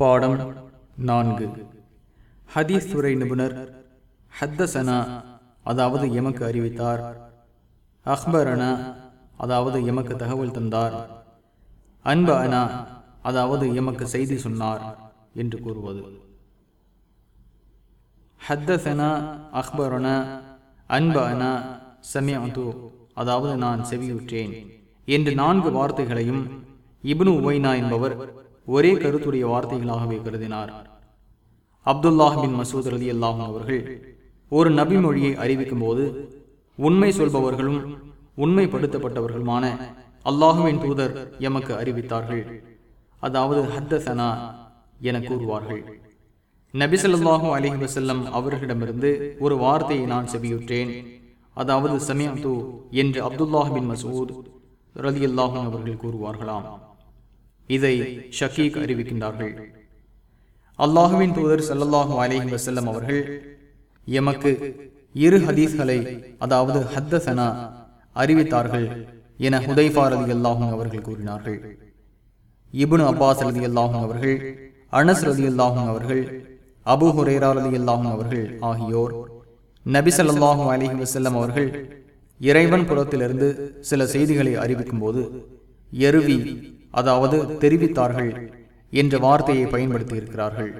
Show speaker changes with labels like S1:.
S1: பாடம் நான்கு. ஹதீஸ் துறை நிபுணர் ஹத்தசனா அதாவது எமக்கு அறிவித்தார். அக்பரனா அதாவது எமக்கு தகவல் தந்தார். அன்ப அனா அதாவது எமக்கு செய்தி சொன்னார் என்று கூறுவது. ஹத்தசனா அக்பரனா அன்ப அனா சமயது அதாவது நான் செவியுற்றேன். என்று நான்கு வார்த்தைகளையும் இப்னு உவைனா என்பவர் ஒரே கருத்துடைய வார்த்தைகளாகவே கருதினார். அப்துல்லாஹ் பின் மசூத் அலி அல்லாஹும் அவர்கள் ஒரு நபி மொழியை அறிவிக்கும் போது உண்மை சொல்பவர்களும் உண்மைப்படுத்தப்பட்டவர்களுமான அல்லாஹுவின் தூதர் எமக்கு அறிவித்தார்கள். அதாவது ஹத்தசனா என கூறுவார்கள். நபிசல்லாஹூ அலஹி வசல்லம் அவர்களிடமிருந்து ஒரு வார்த்தையை நான் செவியுற்றேன். அதாவது சமியாது என்று அப்துல்லாஹின் மசூத் ரதி அல்லாஹும் அவர்கள் கூறுவார்களாம். இதை ஷக்கீக் அறிவிக்கின்றார்கள். அல்லாஹுவின் தூதர் சல்லல்லாஹு அலஹி வசல்லம் அவர்கள் எமக்கு இரு ஹதீஸ்களை அதாவது ஹத்தசனா அறிவித்தார்கள் என ஹுதைஃபா ரதி அல்லாஹும் அவர்கள் கூறினார்கள். இபுன் அப்பாஸ் ரதி அல்லாஹும் அவர்கள் அனஸ் ரதி அல்லாஹும் அவர்கள் அபு ஹுரேரா ரதி அல்லாஹும் அவர்கள் ஆகியோர் நபி சல்லாஹூ அலிஹி வசல்லம் அவர்கள் இறைவன் புறத்திலிருந்து சில செய்திகளை அறிவிக்கும் போது எருவி அதாவது தெரிவித்தார்கள் என்ற வார்த்தையை பயன்படுத்தி இருக்கிறார்கள்